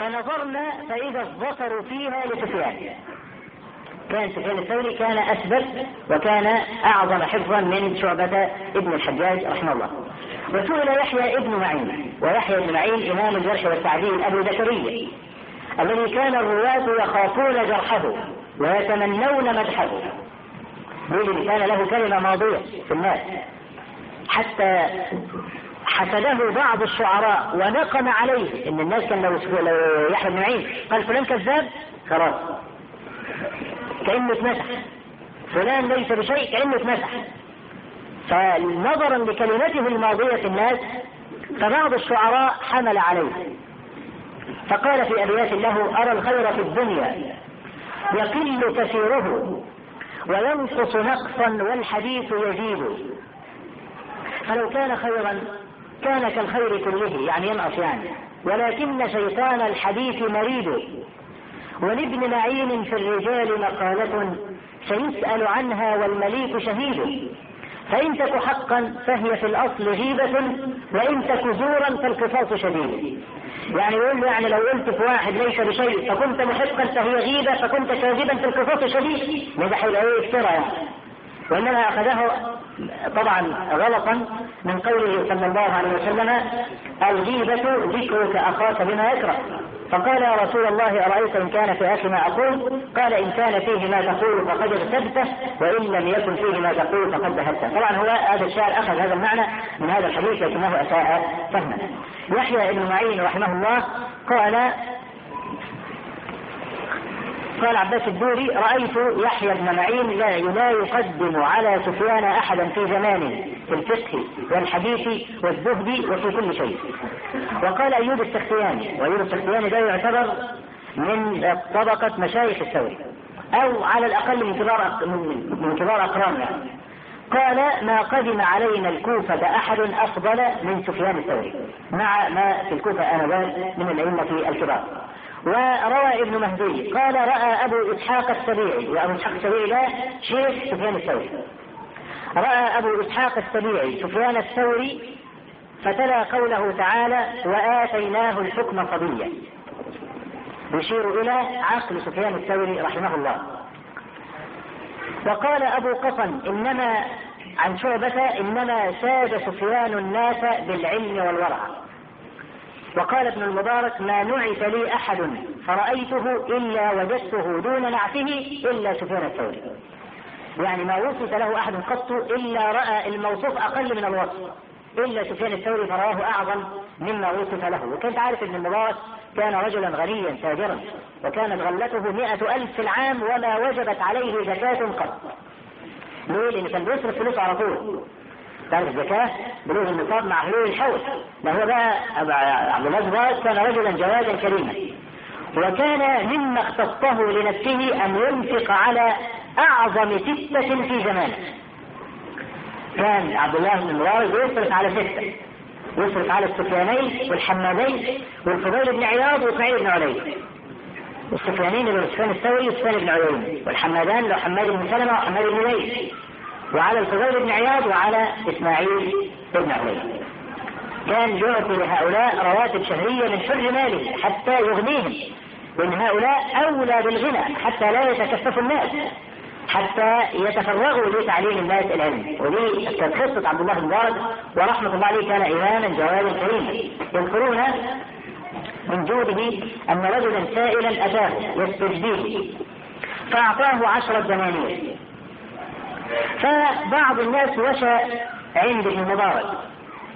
فنظرنا فإذا الظفر فيها لسفيان كان سفيان الثوري كان أثبت وكان أعظم حفظا من شعبة ابن الحجاج رحمه الله. وسئل يحيى ابن معين ويحيى بن معين إمام الجرح والتعديل أبو زكريا الذي كان الرواة يخافون جرحه ويتمنون مدحه. يقول كان له كلمة ماضية في الناس. حتى حسده بعض الشعراء ونقم عليه. إن الناس كان لو يحيى بن معين قال فلان كذاب خلاص. كأنه اتمسح. فلان ليس بشيء كأنه اتمسح. فنظرا لكلمته الماضية في الناس فبعض الشعراء حمل عليه. فقال في أبيات له أرى الخير في الدنيا يقل كثيره وينقص نقصا والحديث يزيد. فلو كان خيرا كان كالخير كله يعني ينقص يعني. ولكن شيطان الحديث مريد. ولابن معين في الرجال مقالة سيسأل عنها والمليك شهيد. فإن تك حقا فهي في الأصل غيبة وإن تك زورا فالقصاص شديد. يعني يقول يعني لو قلت في واحد ليس بشيء فكنت محقا فهي غيبة فكنت كاذبا في القصاص شديد. يبقى هيبقى إيه؟ افترى يعني وإنما أخذه طبعا غلطا من قوله صلى الله عليه وسلم الغيبة ذكرك أخاك بما يكره. فقال يا رسول الله أرأيت إن كان في أخي ما أقول؟ قال إن كان فيه ما تقول فقد ارتبته وإن لم يكن فيه ما تقول فقد ذهبته. طبعا هو هذا الشاعر أخذ هذا المعنى من هذا الحديث لكنه أساء فهما يحيى بن معين رحمه الله قال قال عباس الدوري رأيت يحيى بن معين لا لا يقدم على سفيان أحدا في زمانه في الفقه والحديث والزهد وفي كل شيء. وقال أيوب السختياني وأيوب السختياني ده يعتبر من طبقة مشايخ الثوري أو على الأقل من كبار من كبار أقراننا قال ما قدم علينا الكوفة أحد أفضل من سفيان الثوري مع ما في الكوفة آنذاك من الأئمة الكبار. وروى ابن مهدي قال رأى أبو إسحاق السبيعي وأبو إسحاق السبيعي ده شيخ سفيان الثوري. رأى أبو إسحاق السبيعي سفيان الثوري فتلا قوله تعالى وآتيناه الحكم صبيا يشير إلى عقل سفيان الثوري رحمه الله. وقال أبو قطن إنما عن شعبة إنما ساد سفيان الناس بالعلم والورع وقال ابن المبارك ما نعت لي أحد فرأيته إلا وجدته دون نعته إلا سفيان الثوري. يعني ما وصف له أحد قط إلا رأى الموصوف أقل من الوصف إلا سفيان الثوري فرآه أعظم مما وصف له. وكنت عارف ابن المبارك كان رجلا غنيا تاجرا وكانت غلته مئة ألف في العام وما وجبت عليه زكاة قط. ليه؟ لأن كان بيصرف فلوسه على طول. تعرف الزكاة؟ بلوغ النصاب مع حلول الحول ما هو بقى عبد الله الزبير كان رجلا جوادا كريما. وكان مما اختصه لنفسه أن ينفق على أعظم ستة في زمانه كان عبد الله بن المبارك يصرف على ستة. يصرف على السفيانين والحمادين والفضيل بن عياض وإسماعيل بن علي. السفيانين اللي سفيان الثوري وسفيان بن عيينة والحمادان لو حماد بن سلمة وحماد بن زيد وعلى الفضيل بن عياض وعلى إسماعيل بن علي كان يعطي لهؤلاء رواتب شهرية من حر ماله حتى يغنيهم. لأن هؤلاء أولى بالغنى حتى لا يتكفف الناس حتى يتفرغوا لتعليم الناس العلم. ودي كانت قصة عبد الله بن مبارك ورحمة الله عليه كان إماما جوادا كريما يذكرون من جوده أن رجلا سائلا أتاه يستجديه. فأعطاه عشرة دنانير فبعض الناس وشى عند ابن مبارك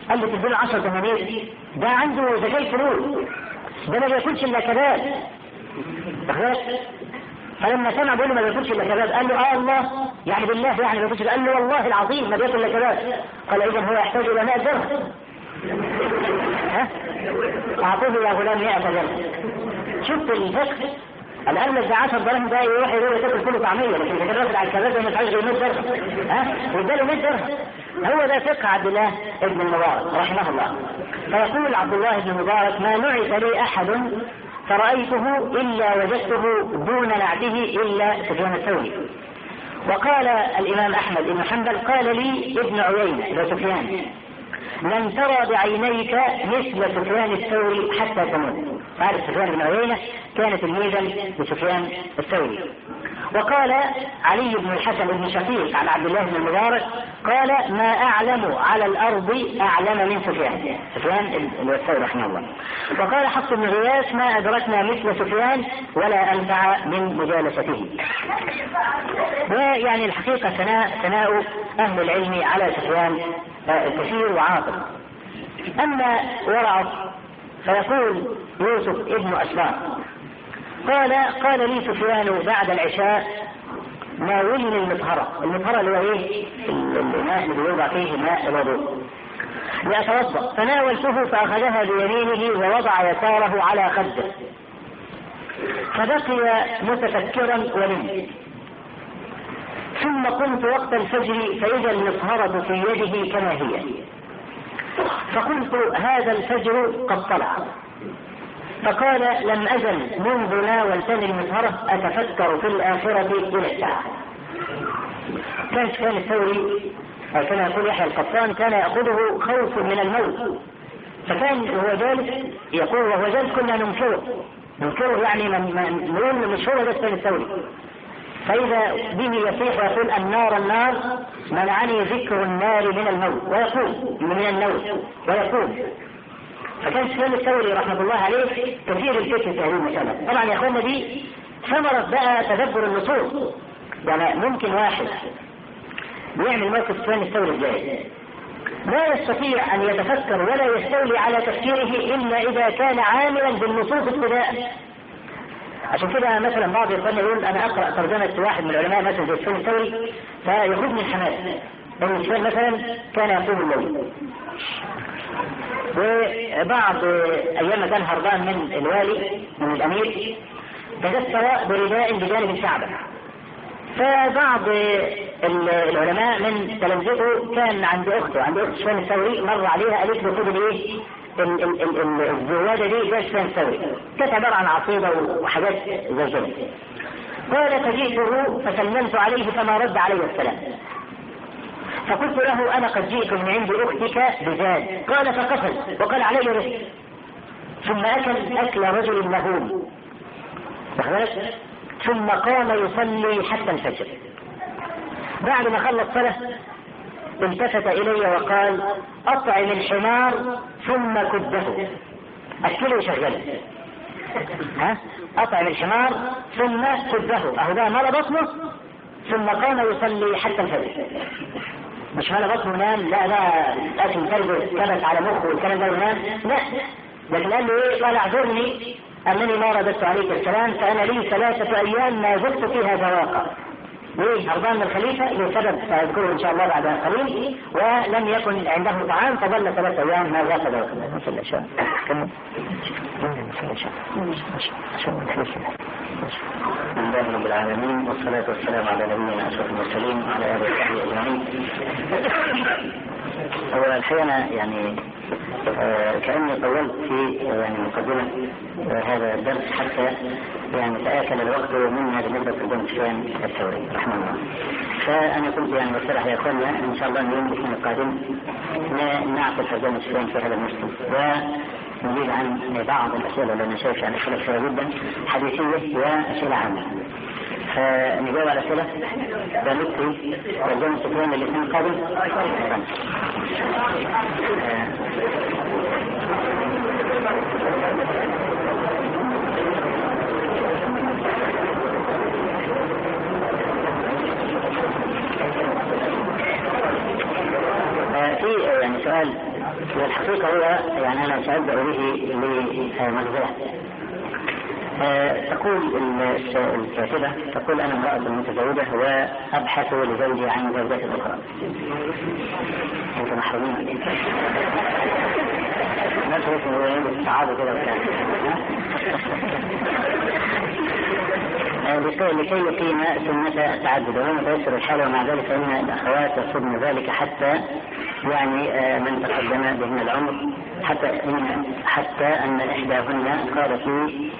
قال له تديله 10 دنانير. ده عنده زكاة فلوس. ده ما بياكلش إلا كباب. فلما سمع بيقول له ما بياكلش إلا كباب. قال له آه الله. يعني بالله يعني ما بياكلش. قال له والله العظيم ما بياكل إلا كباب. قال اذا هو يحتاج إلى 100 درهم. ها؟ أعطوه يا غلام 100 درهم. شفت الفقه الآن ده 10 دراهم ده يروح يقول تاكل كله طعمية لكن كان رافض على الكباب ما يدفعش غير 100 درهم. ها؟ واداله 100 درهم. هو ده فقه عبد الله ابن المبارك رحمه الله. فيقول عبد الله بن المبارك ما نعت لي أحد فرأيته إلا وجدته دون نعته إلا سفيان الثوري. وقال الإمام أحمد بن حنبل قال لي ابن عيينة لسفيان لن ترى بعينيك مثل سفيان الثوري حتى تموت. عارف سفيان بن عيينة كان تلميذا لسفيان الثوري. وقال علي بن الحسن بن شقيق عن عبد الله بن المبارك قال ما أعلم على الأرض أعلم من سفيان. سفيان الثوري رحمه الله. وقال حفص بن غياث ما أدركنا مثل سفيان ولا أنفع من مجالسته. ويعني الحقيقة ثناء ثناء أهل العلم على سفيان؟ كثير وعاطف أما ورعه فيقول يوسف ابن أسباط قال قال لي سفيان بعد العشاء ناولني المطهرة؟ المطهرة اللي هو إيه؟ الماء اللي يوضع فيه ماء الوضوء. لأتوضأ فناولته فأخذها بيمينه ووضع يساره على خده. فبقي متفكرا ونمت ثم قمت وقت الفجر فإذا المطهرة في يده كما هي. فقلت هذا الفجر قد طلع. فقال لم أزل منذ ناولتني المطهرة أتفكر في الآخرة إلى الساعة. كان سفيان الثوري كما يقول يحيى القطان كان يأخذه خوف من الموت. فكان وهو جالس يقول وهو جالس كنا ننكره. ننكره يعني من نقول مش هو ده الثوري. فإذا به يصيح ويقول النار النار منعني ذكر النار من الموت. ويقول من النوم ويقول. فكان سفيان الثوري رحمة الله عليه كثير الفكر في هذه المسألة. طبعا يا اخوانا دي ثمرة بقى تدبر النصوص. يعني ممكن واحد بيعمل موقف سفيان الثوري إزاي؟ لا يستطيع أن يتفكر ولا يستولي على تفكيره إلا إذا كان عاملا بالنصوص ابتداء عشان كده مثلا بعض اخواننا يقول أنا أقرأ ترجمة واحد من العلماء مثلا زي سفيان الثوري فيخرجني الحماس. سفيان مثلا كان يقوم الليل وبعض أيام كان هربان من الوالي من الأمير تجسر برداء بجانب الكعبه فبعض العلماء من تلامذته كان عند أخته عند أخت سفيان الثوري مر عليها قالت له خد الإيه؟ الزواده دي ده سفيان الثوري كانت عباره عن عصيده وحاجات زي كده. قال فجئته فسلمت عليه فما رد علي السلام. فقلت له أنا قد جئت من عند أختك بزاد. قال فقفز وقال علي رزق. ثم أكل أكل رجل مهول ثم قام يصلي حتى الفجر. بعد ما خلص صلاة التفت إلي وقال اطعم الحمار ثم كده اكله شغله ها؟ اطعم الحمار ثم كده أهو ده مال بطنه؟ ثم قام يصلي حتى الفجر. مش مال بطنه نام؟ لا لا. اكل كلب كبس على مخه والكلام ده ونام؟ لا. لكن قال له إيه؟ قال أعذرني أنني ما رددت عليك السلام فأنا لي ثلاثة أيام ما زدت فيها ذواقا من الخليفة لسبب سأذكره إن شاء الله بعد قليل ولم يكن عنده طعام فظل ثلاث أيام ما ذاق ذلك مثل الأشياء كمل لله رب العالمين والصلاة والسلام على نبينا أشرف المرسلين وعلى آله وصحبه أجمعين. هو الحقيقة يعني آه كأني طولت في يعني مقدمة آه هذا الدرس حتى يعني تآكل الوقت منا بالنسبة للدم سفيان الثوري رحمه الله. فأنا كنت يعني بقترح يا إخواننا إن شاء الله اليوم الإثنين القادم ترجمة سفيان في هذا المسلم ونزيد عن بعض الأسئلة اللي أنا شايف يعني أسئلة كثيرة جدا حديثية وأسئلة عامة. فنجاوب على أسئلة ده نكتب ترجمة سفيان الاثنين القادم. في يعني سؤال والحقيقة هو يعني أنا سأبدأ به لمغزاه تقول الكاتبة تقول أنا امرأة متزوجة وأبحث لزوجي عن زوجات أخرى. أنتم محرومين ما تقول هو السعادة كده وبتاع. لكي يقيم سنة التعدد وما تيسر الحال ومع ذلك فإن الأخوات يرفضن ذلك حتى يعني من تقدم بهن العمر حتى إن حتى أن إحداهن قالت لي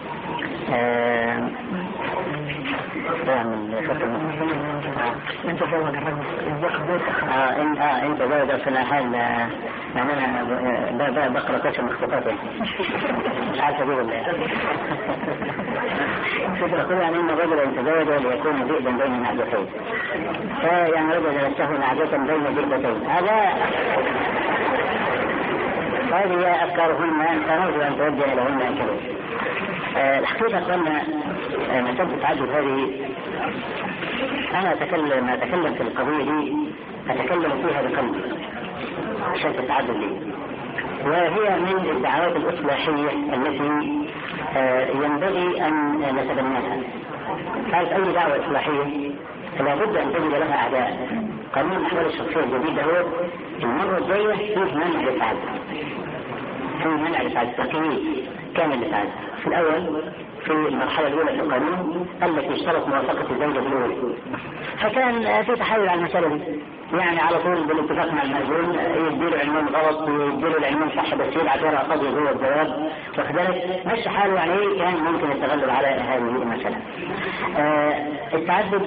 انت زوج الرجل آه انت آه انت زوج في الحال يعني أنا بقرا كتب مخطوطات مش عارف أجيب ولا يقول يعني ان الرجل يتزوج ليكون ذئبا بين النعجتين فيعني رجل له نعجة بين ذئبتين هذا هذه افكارهن فنرجو ان توجه اليهن كذلك آه، الحقيقة أن مسألة التعدد هذه. أنا أتكلم أتكلم في القضية دي أتكلم فيها بقلبي عشان التعدد لي. وهي من الدعوات الإصلاحية التي آه، ينبغي أن نتبناها. هذه أي دعوة إصلاحية؟ لابد أن تجد لها أعداء. قانون الأحوال الشخصية الجديد هو المرة الجاية فيه منع للتعدد فيه منع للتعدد تقييد. كامل للتعدد في الأول في المرحلة الأولى في القانون التي اشترط موافقة الزوجة الأولى فكان في تحايل على المسألة دي يعني على طول بالاتفاق مع المأذون يديله عنوان غلط ويديله العنوان صح بس يبعث ورقة قضية جوه الجواب. بالك مش حاله يعني إيه كان ممكن التغلب على هذه المسألة. آه التعدد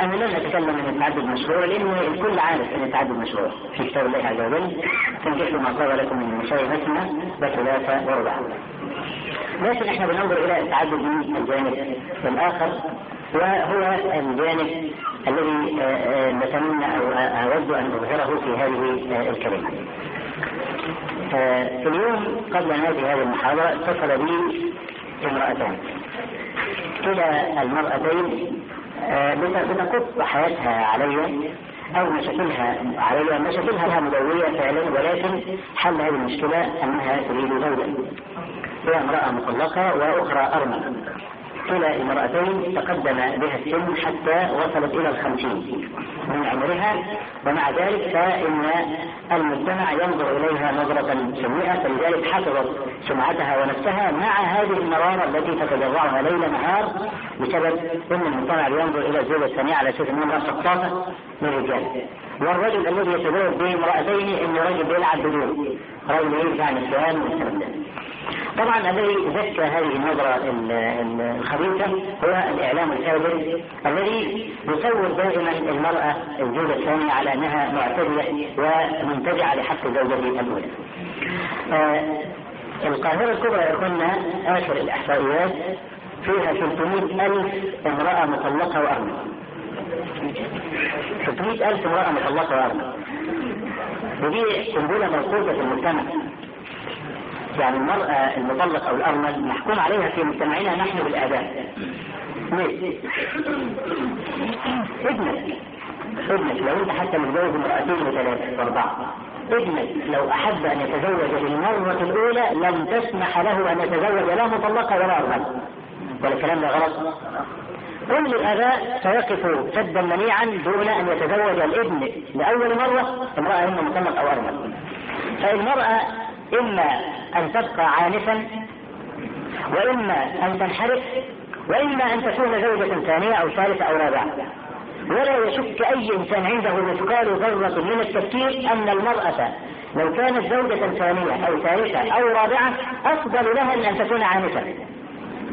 أنا لن أتكلم عن التعدد مشروع لأن الكل عارف أن التعدد مشروع في كتاب الله عز وجل. تنكحوا ما طاب لكم من النساء مثنى وثلاثة وربع. لكن إحنا بننظر إلى التعدد من الجانب الآخر وهو الجانب الذي آه، آه، نتمنى أو أود أن أظهره في هذه آه، الكلمة. في اليوم قبل ان هذه المحاضرة اتصل بي امرأتان. كلا المرأتين بتقص حياتها علي أو مشاكلها علي مشاكلها لها مدوية فعلا ولكن حل هذه المشكلة أنها تريد زوجا هي امرأة مطلقة وأخرى أرملة كلا المرأتين تقدم بها السن حتى وصلت إلى الخمسين. من عمرها ومع ذلك فإن المجتمع ينظر إليها نظرة سيئة فلذلك حفظت سمعتها ونفسها مع هذه المرارة التي تتجرعها ليل نهار بسبب أن المجتمع ينظر إلى الزوجة الثانية على أساس أنها سقطافة للرجال والرجل الذي يتزوج بامرأتين انه رجل بيلعب بدون. رجل ينفع النسوان والكلام ده طبعا الذي زكى هذه النظرة الخبيثة هو الإعلام الكاذب الذي يصور دائما المرأة الزوجة الثانية على أنها معتدية ومنتجعة لحق زوجته الأولى. آه القاهرة الكبرى إخوانا آخر الإحصائيات فيها 300 ألف امرأة مطلقة وأرملة. 600 ألف امرأة مطلقة وأرملة. ودي قنبلة مرصوصة في المجتمع يعني المرأة المطلقة أو الأرمل محكوم عليها في مجتمعنا نحن بالآداب. ليه؟ ابنك ابنك لو أنت حتى متزوج امرأتين وثلاثة واربعة ابنك لو أحب أن يتزوج للمرة الأولى لم تسمح له أن يتزوج لا مطلقة ولا أرمل. ولا الكلام ده غلط. كل الاباء سيقفوا سدا منيعا دون أن يتزوج الابن لأول مرة امرأة اما مطلق أو أرمل. فالمرأة إما أن تبقى عانفا وإما أن تنحرف وإما أن تكون زوجة ثانية أو ثالثة أو رابعة. ولا يشك أي إنسان عنده مثقال ذرة من التفكير أن المرأة لو كانت زوجة ثانية أو ثالثة أو رابعة أفضل لها من أن تكون عانفة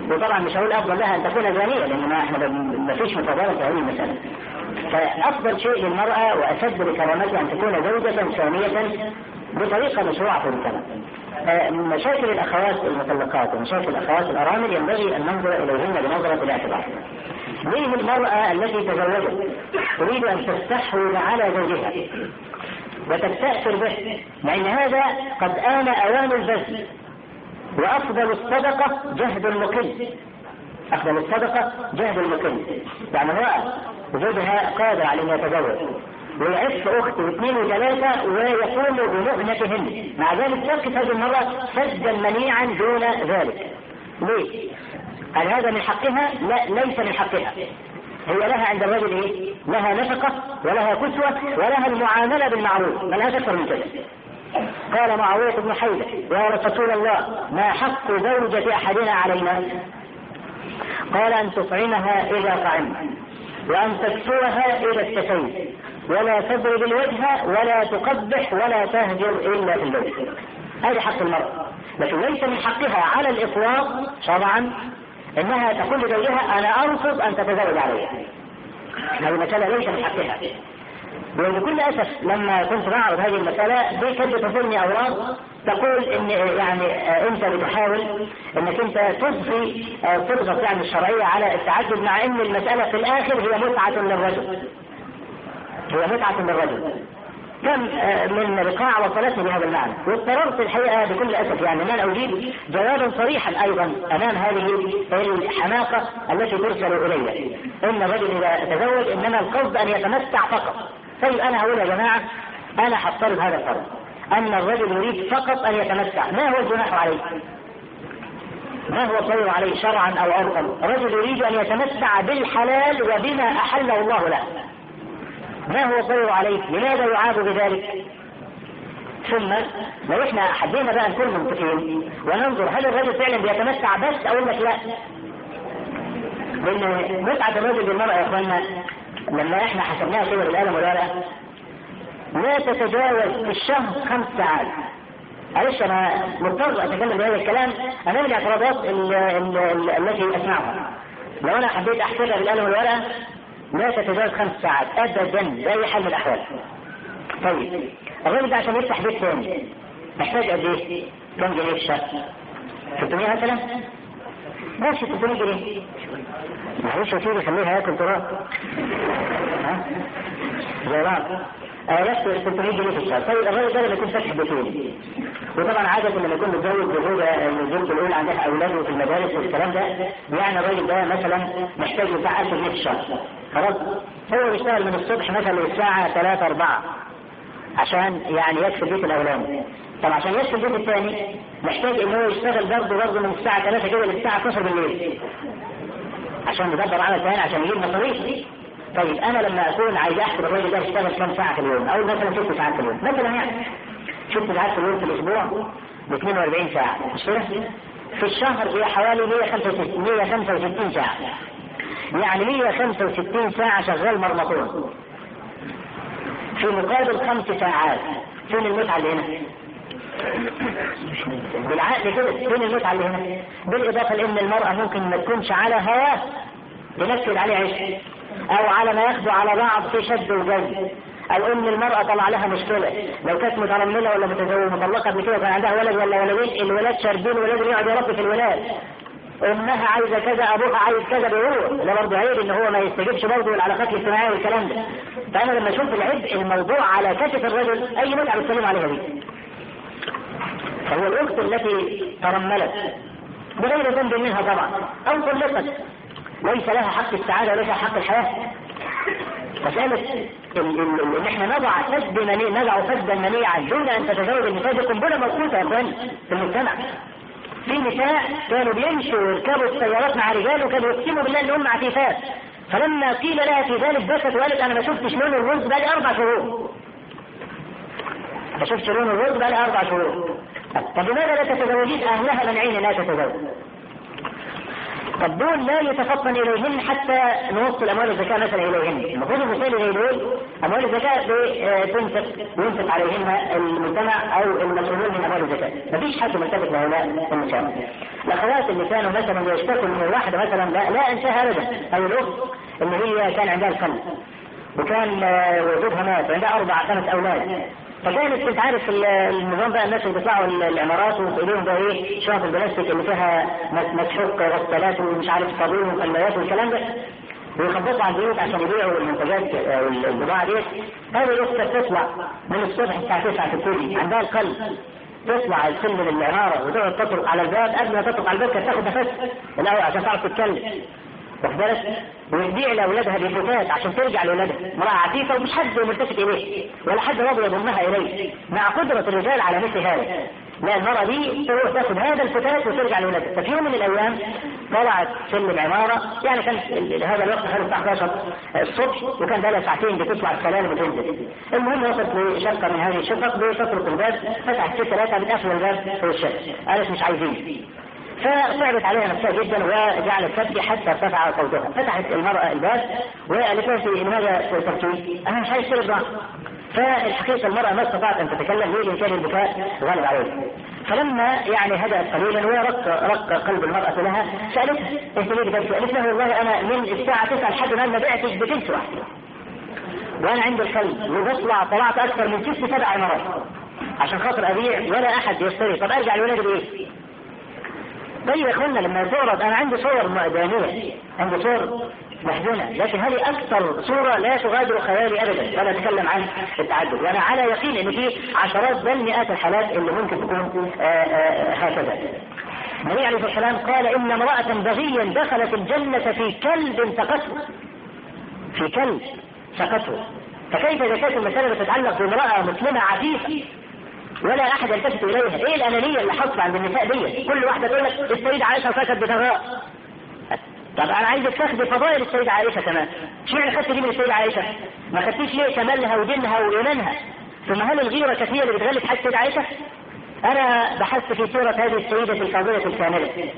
وطبعا مش هقول أفضل لها أن تكون زانية لأن ما إحنا ما فيش مفاضلة في هذه المسألة. فأفضل شيء للمرأة وأشد لكرامتها أن تكون زوجة ثانية بطريقة مشروعة في المجتمع. آه، مشاكل الأخوات المطلقات ومشاكل الأخوات الأرامل ينبغي أن ننظر إليهن بنظرة الاعتبار. ليه المرأة التي تزوجت. تريد أن تستحوذ على زوجها. وتستأثر به. مع أن هذا قد آن أوان البذل. وأفضل الصدقة جهد المقل. أفضل الصدقة جهد المقل. يعني امرأة زوجها قادر على أن يتزوج. ويعف اخته واثنين وثلاثة ويقوم بمهنتهن مع ذلك تقف هذه المره سدا منيعا دون ذلك ليه؟ هل هذا من حقها؟ لا ليس من حقها هي لها عند الرجل إيه؟ لها نفقة ولها كسوة ولها المعاملة بالمعروف ما لهاش أكثر من كده قال معاوية بن حيدة يا رسول الله ما حق زوجة أحدنا علينا قال أن تطعمها إذا طعمت وأن تكسوها إذا استكيت ولا تضرب الوجه ولا تقبح ولا تهجر إلا في البيت هذا حق المرأة. لكن ليس من حقها على الإطلاق شرعا إنها تقول لزوجها أنا ارفض أن تتزوج علي. هذه مسألة ليس من حقها. وبكل أسف لما كنت بعرض هذه المسألة دي كانت تصلني أوراق تقول ان يعني أنت بتحاول إنك أنت تضفي تضغط يعني الشرعية على التعدد مع إن المسألة في الآخر هي متعة للرجل. هي متعة للرجل. كم من رقاع وصلتني بهذا المعنى. واضطررت الحقيقة بكل أسف يعني أن أنا أجيب جوابا صريحا أيضا أمام هذه الحماقة التي ترسل إلي. إن الرجل إذا تزوج إنما القصد أن يتمتع فقط. طيب أنا أقول يا جماعة أنا هفترض هذا الفرض. أن الرجل يريد فقط أن يتمتع. ما هو الجناح عليه؟ ما هو الطير عليه؟ شرعا أو عرفا؟ الرجل يريد أن يتمتع بالحلال وبما أحله الله له. ما هو الضير عليه لماذا يعاب بذلك؟ ثم لو إحنا حبينا بقى نكون منطقيين وننظر هل الرجل فعلا بيتمتع بس أقول لك لا؟ لأن متعة الرجل بالمرأة يا اخوانا لما إحنا حسبناها كده بالقلم والورقه لا تتجاوز في الشهر خمس ساعات. معلش أنا مضطر أتكلم بهذا الكلام أمام الاعتراضات التي أسمعها. لو أنا حبيت احسبها بالقلم والورقه لا تتجاوز خمس ساعات ابدا باي حال من الأحوال طيب الراجل ده عشان يفتح بيت ثاني محتاج قد إيه؟ كم جنيه في الشهر؟ 300 مثلا؟ ماشي 300 جنيه معلش يا سيدي خليها ياكل تراب ها؟ زي بعض بس 300 جنيه في الشهر طيب الراجل ده لما يكون فاتح بيتين. وطبعا عادة لما يكون متزوج بزوجة الزوجة الأولى عندها أولاده في المدارس والكلام ده يعني الراجل ده مثلا محتاج بتاع 1000 جنيه في الشهر خلاص؟ هو بيشتغل من الصبح مثلا للساعة 3 4 عشان يعني يكفي بيت الأولاد طب عشان يكفي البيت الثاني محتاج إن هو يشتغل برضه برضه من الساعة 3 كده للساعة 12 بالليل. عشان يدبر عمل ثاني عشان يجيب مصاريف. طيب أنا لما أكون عايز أحسب الراجل ده يشتغل كام ساعة في اليوم؟ أو مثلا ست ساعات في اليوم. مثلا يعني ست ساعات في اليوم في الأسبوع ب 42 ساعة. مش كده؟ في الشهر هي حوالي 165 165 ساعة. يعني 165 ساعة شغال مرمطون. في مقابل خمس ساعات. فين المتعة اللي هنا؟ بالعقل كده. فين المتعة اللي هنا؟ بالإضافة لأن المرأة ممكن ما تكونش على هواه بنكد عليه عيش. أو على ما ياخدوا على بعض في شد وجذب أو ان المرأة طلع لها مشكلة. لو كانت مترملة ولا متزوجة مطلقة قبل كده وكان عندها ولد ولا ولدين الولاد شاربين ولاد يقعد يربي في الولاد. أمها عايزة كذا أبوها عايز كذا بيقول ده برضه عيب إن هو ما يستجيبش برضه للعلاقات الاجتماعيه والكلام ده. فأنا لما أشوف العبء الموضوع على كتف الرجل أي متعة بيتكلم عليها دي؟ فهو الأخت التي ترملت. بغير ذنب منها طبعا. أو طلقت. ليس لها حق السعادة وليس حق الحياة مسألة ان إحنا نضع سد منيع نضع سدا منيعا دون أن تتزوج النساء دي قنبله موقوته يا إخوان في المجتمع. في نساء كانوا بيمشوا ويركبوا السيارات مع رجال وكانوا يقسموا بالله إن هم عفيفات. فلما قيل لها في ذلك بكت وقالت أنا ما شفتش لون الرز بقى لي أربع شهور. ما شفتش لون الرز بقى لي أربع شهور. طب لماذا لا تتزوجين أهلها منعين لا تتزوج؟ طب دول لا يتفطن إليهن حتى نوصل أموال الزكاة مثلا إليهن، المفروض الوصول إلى دول أموال الزكاة بتنفق وينفق عليهن المجتمع أو المسؤولون من أموال الزكاة، مفيش حد ملتفت لهؤلاء النساء. الاخوات اللي كانوا مثلا يشتكوا من واحدة مثلا لا, لا أنساها ابدا، أو الأخت اللي هي كان عندها القلب وكان زوجها مات وعندها أربع خمس أولاد. فكانت انت عارف النظام بقى الناس اللي بيطلعوا العمارات وفي ايديهم بقى إيه شنط البلاستيك اللي فيها مسحوق غسالات ومش عارف صابون ومخليات والكلام ده. ويخبطوا على البيوت عشان يبيعوا المنتجات البضاعه ديت. هذه الاخت تطلع من الصبح الساعة 9 تبتدي عندها القلب. تطلع السلم العماره وتقعد تطرق على الباب. قبل ما تطرق على الباب كانت تاخد نفس. الأول عشان تعرف تتكلم. واخد بالك؟ وتبيع لأولادها بالفتات عشان ترجع لأولادها. امرأة عفيفة ومش حد ملتفت إليه ولا حد راضي يضمها إليه. مع قدرة الرجال على مثل هذا. لا المرأة دي تروح تاخد هذا الفتات وترجع لولادها ففي يوم من الأيام طلعت سلم عمارة يعني كان هذا الوقت حوالي الساعة 11 الصبح وكان بقى ساعتين بتطلع السلالم وتنزل. المهم وصلت لشقة من هذه الشقق بتطرق الباب فتحت ست ثلاثة بتقفل الباب في الشقة قالت مش عايزين. فصعبت عليها نفسها جدا وجعلت تبكي حتى ارتفع صوتها فتحت المرأة الباب وقالت لها لماذا تبكي؟ أنا مش عايز بضاعة فالحقيقة المرأة ما استطاعت أن تتكلم ليه؟ كان البكاء غالب عليه فلما يعني هدأت قليلا ورق رق قلب المرأة لها سألتها إنت ليه بتبكي؟ قالت له والله أنا من الساعة 9 لحد ما بعتش بتنس واحدة وأنا عند الكلب وبطلع طلعت أكثر من ست سبع مرات عشان خاطر أبيع ولا أحد يشتري طب أرجع لولادي بإيه؟ طيب يا اخوانا لما تعرض أنا عندي صور دانية عندي صور محزنة لكن هذه أكثر صورة لا تغادر خيالي أبدا ولا أتكلم عن التعدد وأنا على يقين أن في عشرات بل مئات الحالات اللي ممكن تكون آآ آآ هكذا. النبي عليه الصلاة والسلام قال إن امرأة بغيا دخلت الجنة في كلب سقته في كلب سقته فكيف إذا كانت المسألة تتعلق بامرأة مسلمة عفيفة؟ ولا أحد يلتفت إليها. إيه الأنانية اللي حصل عند النساء دي كل واحدة تقول لك السيدة عائشة سكت بثراء طب أنا عايزك تاخدي فضائل السيدة عائشة كمان. اشمعنى خدت دي من السيدة عائشة؟ ما خدتيش ليه كمالها ودينها وإيمانها؟ ثم هل الغيرة كثيرة اللي بتغلب حاجة السيدة عائشة؟ أنا بحثت في سيرة هذه السيدة الفاضلة الكاملة.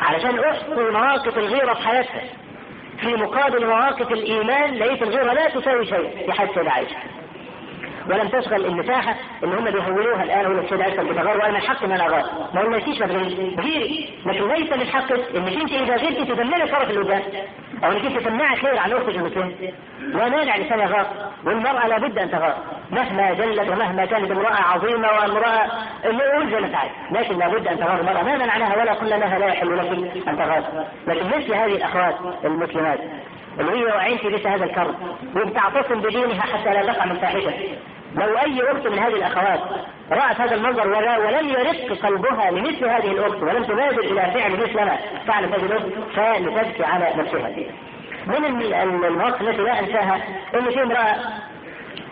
علشان احصي مواقف الغيرة في حياتها. في مقابل مواقف الإيمان لقيت الغيرة لا تساوي شيء في حياة السيدة عائشة. ولم تشغل المساحة اللي هم بيهولوها. الآن ولا السيد عيسى بتغار وأنا من حقي أن أنا أغار. ما قلناكيش ما غيري. لكن ليس من حقك إنك أنت إذا غيرتي تدمري الطرف اللي قدام أو إنك أنت تمنعي خير عن أختك المسلم لا مانع لسان يغار والمرأة لابد أن تغار. مهما جلت ومهما كانت امرأة عظيمة وامرأة نقول زي ما تعرف لكن لابد أن تغار المرأة. ما منعناها ولا قلنا لها لا يحل لك أن تغار. لكن مثل هذه الأخوات المسلمات اللي هي وعينتي بس هذا الكرب. وبتعتصم بدينها حتى لا تقع من فاحشة. لو أي أخت من هذه الأخوات رأت هذا المنظر ولم يرق قلبها لمثل هذه الأخت ولم تبادر إلى فعل مثل ما فعلت هذه الأخت فلتبكي على نفسها. من المواقف التي لا أنساها؟ إن في امرأة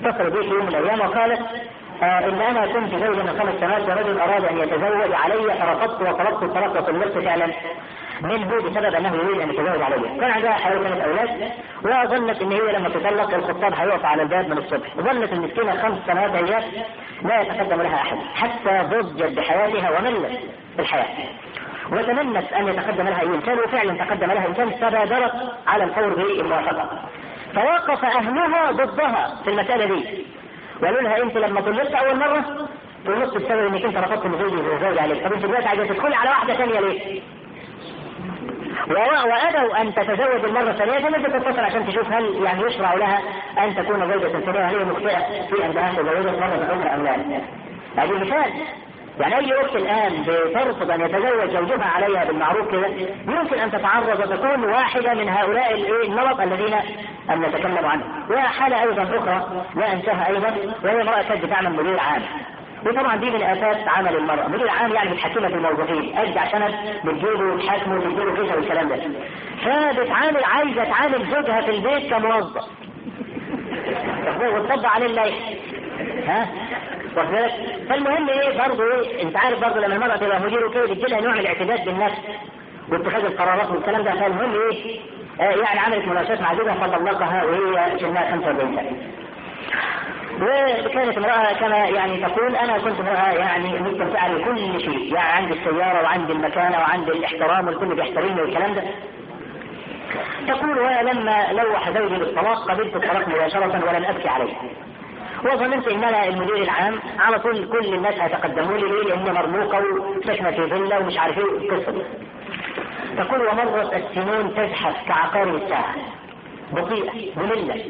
اتصلت بي في يوم من الأيام وقالت آه ان أنا كنت زوجا من خمس سنوات ورجل أراد أن يتزوج علي فرفضت وطلبت الطلاق وطلقت فعلا. منه بسبب أنه يريد أن يتزوج علي كان عندها حوالي ثلاث أولاد وظنت إن هي لما تطلق الخطاب هيقف على الباب من الصبح. ظنت المسكينة خمس سنوات أيام لا يتقدم لها أحد حتى ضجت بحياتها وملت بالحياة وتمنت أن يتقدم لها انسان وفعلا تقدم لها انسان فبادرت على الفور بالموافقة. فوقف أهلها ضدها في المسألة دي. وقالوا لها أنت لما طلقت أول مرة؟ طلقت بسبب إنك أنت رفضت ان زوجي يتزوج عليك. طب أنت دلوقتي عايزة تدخلي على واحدة ثانية ليه؟ وأبوا أن تتزوج المرة الثانية. فلازم تتصل عشان تشوف هل يعني يشرع لها أن تكون زوجة ثانية هل هي مخطئة في أنها تزوجت مرة أخرى أم لا؟ هذه مثال. يعني أي أخت الآن بترفض أن يتزوج زوجها عليها بالمعروف كده يمكن أن تتعرض وتكون واحدة من هؤلاء النمط الذين أن نتكلم عنهم وحالة أيضا أخرى لا أنساها أيضا وهي امرأة كانت بتعمل مدير عام. وطبعا دي من أساس عمل المرأة. مدير عام يعني بتحكمها في الموظفين. ارجع سند بتجيبه وتحاكمه وتجيبه كذا والكلام ده. فبتعامل عايزة تعامل زوجها في البيت كموظف. وتطبق عليه الليل ها؟ واخد بالك؟ فالمهم إيه؟ برضه إيه؟ أنت عارف برضه لما المرأة تبقى مدير وكده بتجي لها نوع من الاعتداد بالنفس واتخاذ القرارات والكلام ده. فالمهم إيه؟ آه يعني عملت مناقشات مع زوجها فطلقها وهي سنها 45 سنه وكانت امرأة كما يعني تقول أنا كنت امرأة يعني مستمتعة بكل شيء يعني عندي السيارة وعندي المكانة وعندي الاحترام والكل بيحترمني والكلام ده. تقول ولما لوح زوجي بالطلاق قبلت الطلاق مباشرة ولم أبكي عليه. وظننت ان أنا المدير العام على طول كل الناس هيتقدموا لي ليه؟ لأن مرموقة وساكنة في فيلا ومش عارف إيه القصة دي. تقول ومرت السنون تزحف كعقارب الساعة. بطيئة مملة.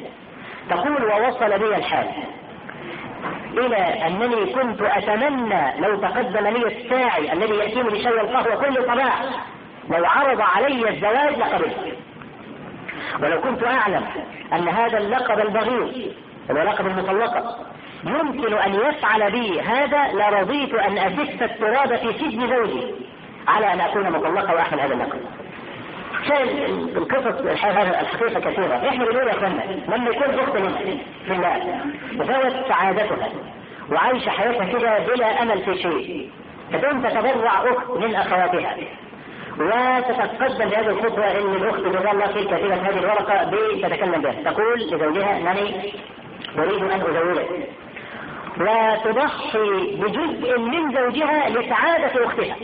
تقول ووصل بي الحال. إلى أنني كنت أتمنى لو تقدم لي الساعي الذي يأتيني بشاي القهوة كل صباح لو عرض علي الزواج لقبلت. ولو كنت أعلم أن هذا اللقب البغيض هو لقب المطلقة يمكن أن يفعل بي هذا لرضيت أن أسف التراب في سجن زوجي على أن أكون مطلقة وأحمل هذا اللقب. القصص الحقيقة كثيرة. إحنا بنقول يا أخوانا لما يكون أخت لنا في الله. وفوت سعادتها وعايشة حياتها كده بلا أمل في شيء. فتقوم تتبرع أخت من أخواتها. وتتقدم بهذه الخطوة إن الأخت جزاها الله خير كثيرة هذه الورقة بتتكلم بها. تقول لزوجها انني أريد أن أزوجك. وتضحي بجزء من زوجها لسعادة أختها.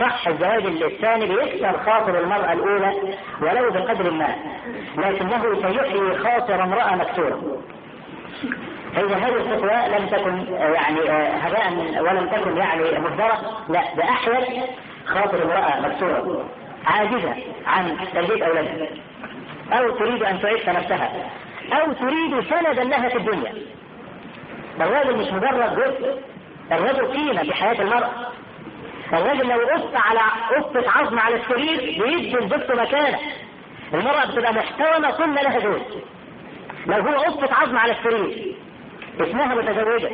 صح الزواج الثاني بيكسر خاطر المرأة الأولى ولو بقدر ما لكنه سيحيي خاطر امرأة مكسورة. فإذا هذه الفتوى لم تكن يعني هباء ولم تكن يعني مهدرة لا ده أحيت خاطر امرأة مكسورة. عاجزة عن تربية أولادها. أو تريد أن تعيش نفسها. أو تريد سندا لها في الدنيا. الراجل مش مجرد جزء. الرجل قيمة في حياة المرأة. الراجل لو قص على قصة عظم على السرير بيدي لزوجته مكانه. المرأة بتبقى محترمة ثم لها زوج لو هو قصة عظم على السرير اسمها متزوجة.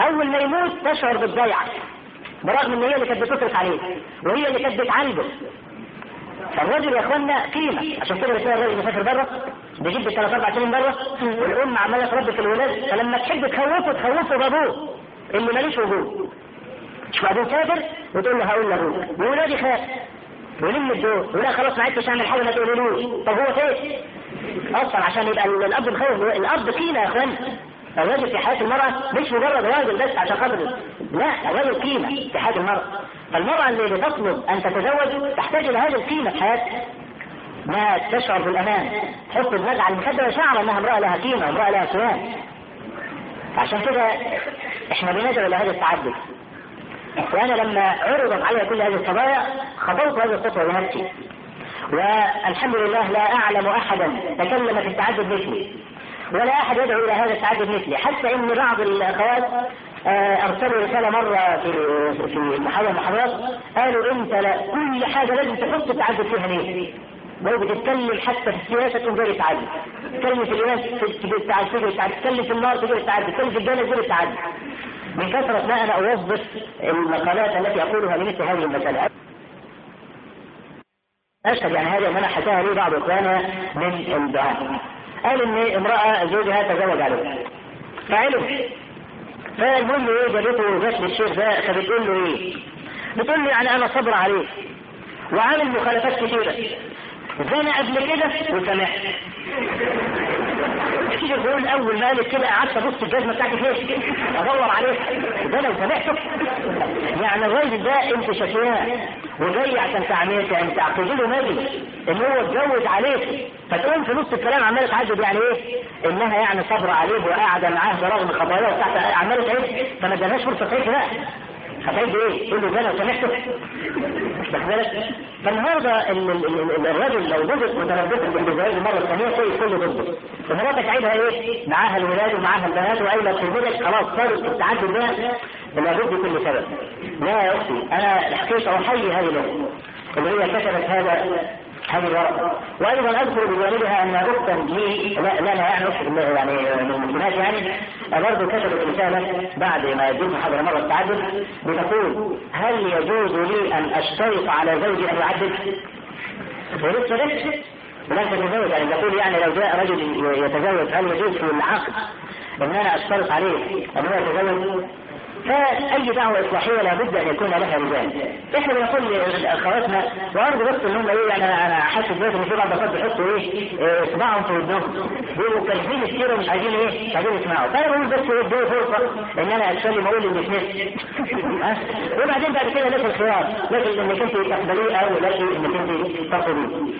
أول ما يموت تشعر بالضيعة. برغم إن هي اللي كانت بتصرف عليه وهي اللي كانت بتعالجه. فالراجل يا إخوانا قيمة. عشان كده بتلاقي الراجل مسافر بره بيجيب ثلاث أربع سنين بره والأم عماله تربي في الولاد فلما تحب تخوفه تخوفه بابوه اللي ماليش وجود مش بعدين سافر وتقول له هقول لابوك وولادي خاف ولم الدور؟ ولا خلاص ما عدتش أعمل حاجة ما تقولولوش طب هو فين؟ أصلا عشان يبقى الأب مخوف. الأب قيمه يا اخوانا الراجل في حياة المرأة مش مجرد راجل بس عشان خاطر لا الراجل قيمة في حياة المرأة. فالمرأة اللي بتطلب أن تتزوج تحتاج إلى هذه القيمة في حياتها. ما تشعر بالأمان. تحط دماغها على المخدة وشعر أنها امرأة لها قيمة امرأة لها كيان عشان كده إحنا بندعو إلى هذا التعدد. وأنا لما عرضت علي كل هذه القضايا خطوت هذه الخطوة بنفسي والحمد لله لا أعلم أحدا تكلم في التعدد مثلي. ولا أحد يدعو إلى هذا التعدد مثلي. حتى ان بعض الأخوات أرسلوا رسالة مرة في في محاضره المحاضرات قالوا إنت لا كل حاجة لازم تحط التعدد فيها ليه؟ لو بتتكلم حتى في السياسة تقول غير التعدد، تتكلم في الإيمان تجيب التعدد تتكلم في النار تجيب التعدد، تتكلم في الجنة تجيب التعدد. من كثرة ما أنا اوظف المقالات التي أقولها لمثل هذه المسألة. أشهد يعني هذا ان أنا حكاها لي بعض اخواننا من الدعاء. قال ان امرأة زوجها تزوج عليها فعلم فالمهم إيه جابته جات للشيخ ده فبتقول له إيه؟ بتقول له يعني أنا صبر عليه وعامل مخالفات كثيرة زنى قبل كده وسامحت الشيخ بيقول أول ما قالت كده قعدت أبص الجزمة بتاعتي فين أدور عليها. ده لو سامحته يعني الراجل ده أنت شكياه وجاي عشان تعمل يعني تعتذر له مجلس إن هو اتجوز عليك. فتقوم في نص الكلام عماله تعجب يعني إيه؟ إنها يعني صبر عليه وقاعدة معاه برغم خطاياه بتاعتها عماله تعيش فما ادالهاش فرصة تعيش بقى هتعيد إيه؟ تقول له ده لو واخد بالك؟ فالنهارده الراجل لو ضبط متربصا بالجواز المره الثانية شيء كله ضده. فمراتك عيدها إيه؟ معاها الولاد ومعاها البنات في البدل خلاص صارت التعدد ده لابد كل سبب. لا يا أختي أنا حكيت احيي هذه اللي هي كتبت هذا هذه الورقة وأيضا أذكر بجانبها أن أختا لي لا لا يعني أخت يعني من المسلمات يعني. برضه كتبت رسالة بعد ما جئت محاضرة مرة التعدد بتقول هل يجوز لي أن أشترط على زوجي أن يعدد؟ ولسه لسه لا تتزوج. يعني تقول يعني لو جاء رجل يتزوج هل يجوز في العقد إن أنا أشترط عليه أن هو يتزوج؟ فأي دعوة إصلاحية لابد أن يكون لها رجال. إحنا بنقول لأخواتنا وأرجو بس إن هم إيه يعني أنا حاسس دلوقتي إن في بعض الأخوات بيحطوا إيه إصبعهم في ودنهم. بيبقوا كاتبين كتير ومش عايزين إيه مش عايزين يسمعوا. فأنا بقول بس إيه ادوني فرصة إن أنا أتكلم أقول اللي سمعت. وبعدين بعد كده لك الخيار لكن إنك أنت تقبليه أو لك إنك أنت ترفضيه.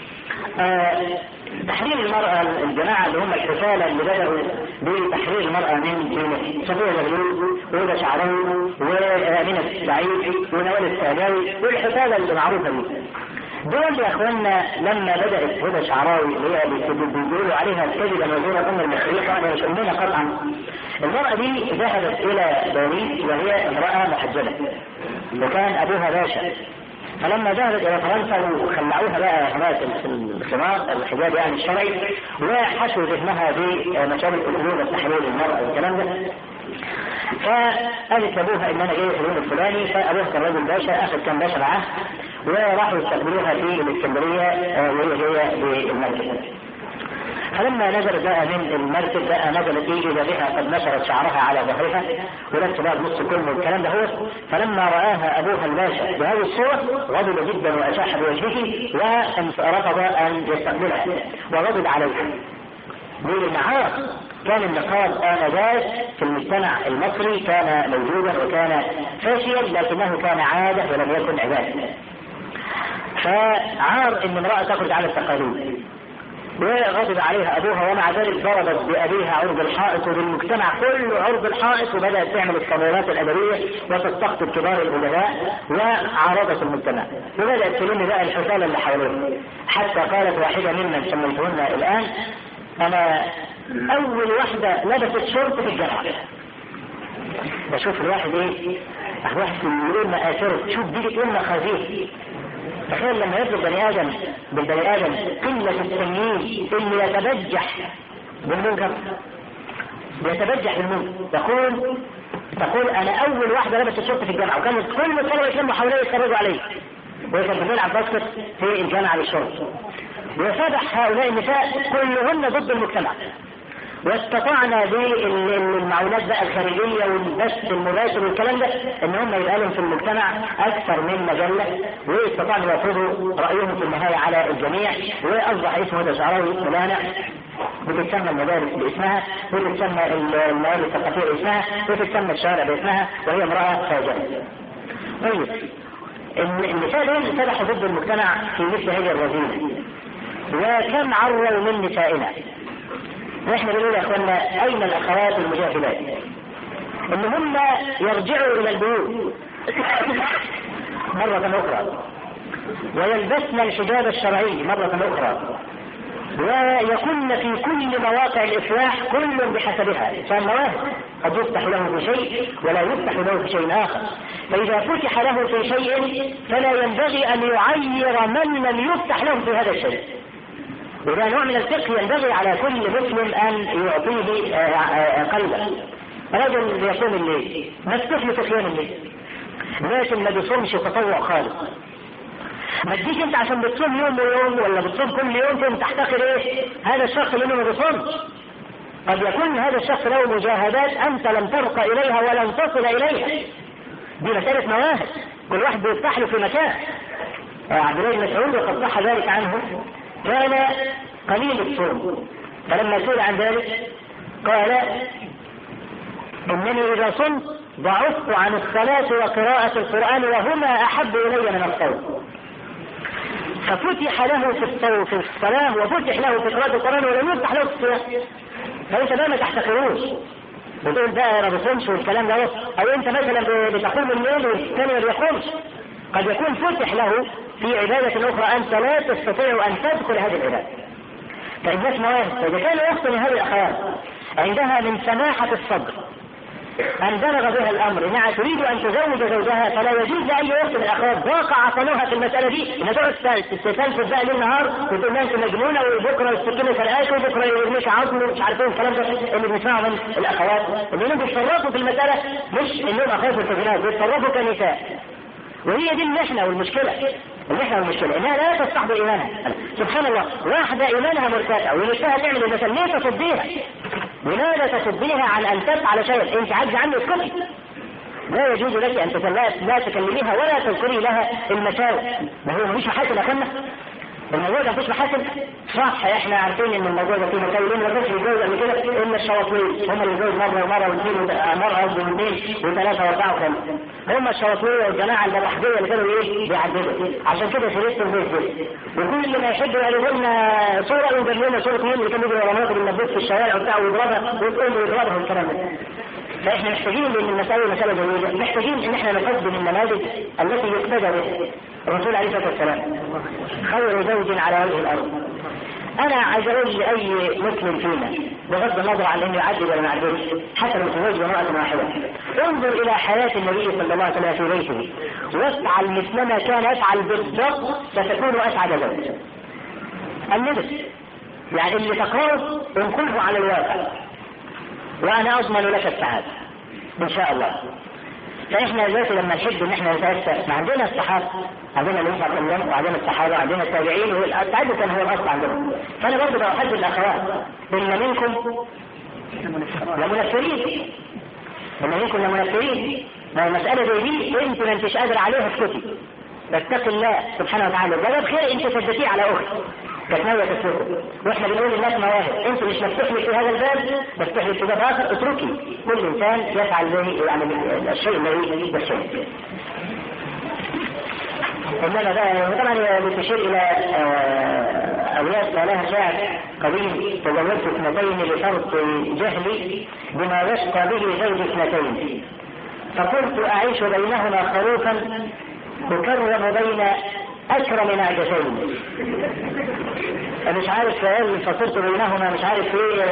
تحرير المرأة الجماعة اللي هم الحفالة اللي بدأوا بتحرير المرأة من صفية زغلول وهدى شعراوي وأمينة السعيد ونوال السعداوي والحفالة اللي معروفة دي. دول يا أخوانا لما بدأت هدى شعراوي اللي هي بيقولوا عليها الكذبة وزورة أم المصرية طبعا مش أمنا قطعا. المرأة دي ذهبت إلى باريس وهي امرأة محجبة وكان أبوها باشا فلما ذهبت إلى فرنسا وخلعوها بقى هناك في الخمار الحجاب يعني الشرعي وحشوا ذهنها بمشاكل الأمور وتحليل المراه والكلام ده. فقالت لأبوها إن أنا جاي في اليوم الفلاني فأبوها كان راجل باشا أخذ كام باشا معاه وراحوا يستقبلوها في الإسكندرية وهي جاية بالمركب فلما نزلت بقى من المركب بقى نزلت إيه اذا بها قد نشرت شعرها على ظهرها ولبس بقى نص كم والكلام ده هو. فلما رآها أبوها الباشا بهذه الصورة غضب جدا واشاح بوجهه ورفض أن يستقبلها وغضب عليها. ليه النهار كان النقاب آنذاك في المجتمع المصري كان موجودا وكان فاشيا لكنه كان عادة ولم يكن عبادة. فعار إن امرأة تخرج على التقاليد. وغضب عليها أبوها ومع ذلك ضربت بأبيها عرض الحائط. وبالمجتمع كله عرض الحائط وبدات تعمل الصالونات الأدبية وتستقطب كبار الأدباء وعارضت المجتمع. وبدأت تلم بقى الحصال اللي حواليها. حتى قالت واحدة ممن سميتهن الآن أنا أول واحدة لبست شرط في الجامعة. بشوف الواحد إيه؟ واحد يقول مآثره شوف دي بتقول مخازيه تخيل لما يطلب بني آدم بالبني آدم قلة التمييز اللي يتبجح بالمنكر. يتبجح بالمنكر. تقول تقول أنا أول واحدة لبست الشرطه في الجامعة وكانت كل الطلبه يتلموا حواليا يتفرجوا علي وهي كانت بتلعب باسكت في الجامعة للشرطه وفتح هؤلاء النساء كلهن ضد المجتمع. واستطعنا بالمعونات بقى الخارجية والبث المباشر والكلام ده إن هم يبقى لهم في المجتمع أكثر من مجلة واستطعنا يفرضوا رأيهم في النهاية على الجميع وأصبح اسمه هذا شعراوي ملانع بتتسمى المدارس باسمها وتتسمى المواد الثقافية باسمها وتتسمى الشوارع باسمها وهي امرأة فاجره. طيب النساء دول فتحوا ضد المجتمع في مثل هذه الرذيله وكم عروا من نسائنا نحن بنقول يا اخوانا أين الأخوات المجاهدات؟ ان هم يرجعوا إلى البيوت. مرة أخرى. ويلبسن الحجاب الشرعي مرة أخرى. ويكن في كل مواقع الإصلاح كل بحسبها. فالمواهب قد يفتح له في شيء ولا يفتح له في شيء آخر. فإذا فتح له في شيء فلا ينبغي أن يعير من لم يفتح له في هذا الشيء. وده نوع من الفقه ينبغي على كل مسلم أن يعطيه قلبه رجل بيصوم الليل. مفتوح له صيام الليل. ناس ما بيصومش تطوع خالص؟ ما تجيش انت عشان بتصوم يوم ويوم ولا بتصوم كل يوم تقوم تحتقر إيه؟ هذا الشخص اللي ما بيصومش. قد يكون هذا الشخص له مجاهدات أنت لم ترقى إليها ولن تصل إليها. دي مسألة مواهب. كل واحد بيفتح له في مكان. عبد الله بن مسعود وقد صح ذلك عنه. كان قليل الصوم. فلما سئل عن ذلك قال إنني إذا صمت ضعفت عن الصلاة وقراءة القرآن وهما أحب إلي من الصوم. ففتح له في الصوم في الصلاة وفتح له في قراءة القرآن ولم يفتح له في الصيام فأنت ده ما تحتقروش. بتقول بقى أنا بصومش والكلام ده أو أنت مثلا بتقوم الليل والثاني ما بيقومش. قد يكون فتح له في عبادة أخرى أنت لا تستطيع أن تدخل هذه العبادة. فالناس مواهب فإذا كان من هذه الأخوات عندها من سماحة الصدر أن بلغ بها الأمر إنها تريد أن تزوج زوجها فلا يجوز لأي أخت من الأخوات ضاق عقلها في المسألة دي. إنها تقعد تستنفذ بقى ليل نهار وتقول لها أنت مجنونة وبكرة السكينة فرقاك وبكرة يرميك عظم ومش عارف إيه الكلام ده. اللي بنسمعه من الأخوات إنهم بيتصرفوا في المسألة مش إنهم أخوات التزويرات بيتصرفوا كنساء. وهي دي المحنة والمشكلة. المحنة والمشكلة انها لا تصطحب ايمانها سبحان الله. واحدة إيمانها مرتفع ونفسها تعمل المثل ليه تصديها؟ لماذا تصديها عن أن تفعل شيئا أنت عاجز عنه اسكتي لا يجوز لك أن لا تكلميها ولا تذكري لها المساوئ ما هو مش محاسن اخوانا الموضوع ده مفيش محاسن صح إحنا عارفين إن الموضوع ده فيه مساوئ ما كانش بيتجوز قبل كده؟ الا الشواطئ هم اللي بيتجوز مرة ومرة واثنين مرة قصدي واثنين وثلاثه وأربعة وخمسة. هم الشواطئ والجماعة البحثيه اللي كانوا إيه؟ بيعدلوا عشان كده شريت البيت ده وكل ما يحبوا يقولوا لنا صورة يجيب لنا صورة مين اللي كان بيجري ورا مناطق المبوس في الشوارع وبتاع ويضربها ويقول له يضربها والكلام ده. فاحنا محتاجين لأن المسألة مسألة جميلة. محتاجين إن إحنا نقدم النماذج التي يقتدى بها الرسول عليه الصلاة والسلام. خير زوج على وجه الأرض. أنا عايز أقول لأي مسلم فينا بغض النظر عن إنه يعدل ولا ما يعدلش حتى لو تزوج بامرأة واحدة. انظر إلى حياة النبي صلى الله عليه وسلم في بيته. وافعل مثلما كان يفعل بالضبط ستكون أسعد زوج. النبس يعني اللي تقرأه انقله على الواقع. وأنا أضمن لك السعادة إن شاء الله. فإحنا دلوقتي لما نحب إن إحنا نتأسى ما عندنا الصحابة عندنا النبي وسلم وعندنا الصحابة وعندنا التابعين والتعدد كان هو الأصل عندنا فأنا برضه بحب الأخوات إن منكم لمنفرين. إن منكم لمنفرين. ما المسألة زي دي أنت ما أنتش قادر عليها اسكتي اتق الله سبحانه وتعالى. ده خير أنت سدتيه على اخت ناويه تسلكه وإحنا بنقول للناس مواهب انت مش مفتوح لك في هذا الباب مفتوح لك في باب اخر اتركي. كل انسان يفعل زي يعني الشيء الذي يشتهي انما بقى طبعا بتشير إلى أبيات قالها شاعر قديم تزوجت اثنتين لفرط جهلي بما يشقى به زوج اثنتين. فكنت أعيش بينهما خروفا أكرم بين أكرم نعجتين مش عارف إيه فصلت بينهما مش عارف إيه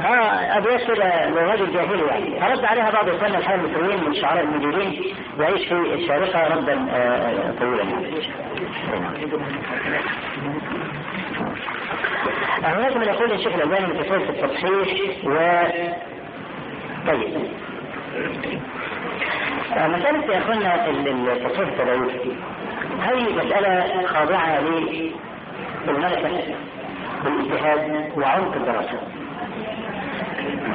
ها ابيات كده للرجل جاهلي يعني فرد عليها بعض اخواننا الحال المصريين من الشعراء المديرين يعيش في الشارقة ردا طويلا. يعني لازم نقول الشيخ الألباني متفوق في التصحيح و طيب. مسألة يا أخوانا التصحيح التداوي هذه مسألة خاضعة للملكة بالإجتهاد وعمق الدراسة.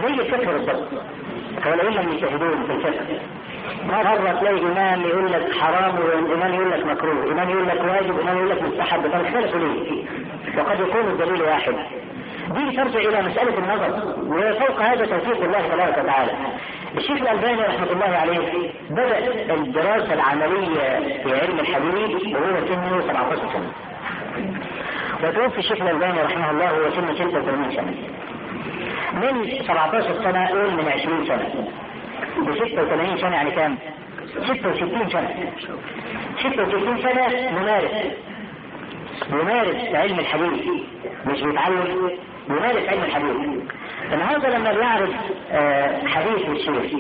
زي الفقه بالضبط. فولئن لم يجتهدون في الفقه. مرة تلاقي إمام يقول لك حرام وإمام يقول لك مكروه، إمام يقول لك واجب، إمام يقول لك مستحب، فاختلفوا ليه؟ وقد يكون الدليل واحد. دي ترجع إلى مسألة النظر وفوق هذا توفيق الله تبارك وتعالى. الشيخ الألباني رحمة الله عليه بدأ الدراسة العملية في علم الحديث وهو سنه 17 سنة. وتوفي الشيخ الألباني رحمه الله وهو سنه 86 سنة. من 17 سنة قول من 20 سنة. ب 86 سنة يعني كام؟ 66 سنة. 66 سنة ممارس. يمارس علم الحديث مش بيتعلم يمارس علم الحديث فالنهارده لما بيعرض آه حديث للشيخ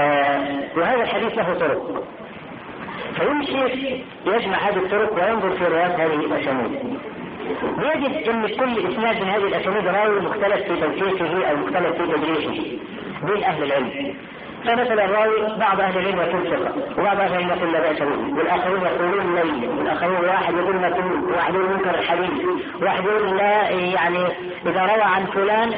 آه وهذا الحديث له طرق. فيمشي يجمع هذه الطرق وينظر في روايات هذه الأسانيد. يجد إن كل إسناد من هذه الأسانيد راوي مختلف في توثيقه أو مختلف في تدريسه بين أهل العلم. فمثلا راوي بعض أهل العلم يقول ثقة وبعض أهل العلم يقول لا بأس به والآخرون يقولون لين والآخرون واحد يقول مكروه واحد يقول منكر الحديث واحد يقول لا يعني إذا روى عن فلان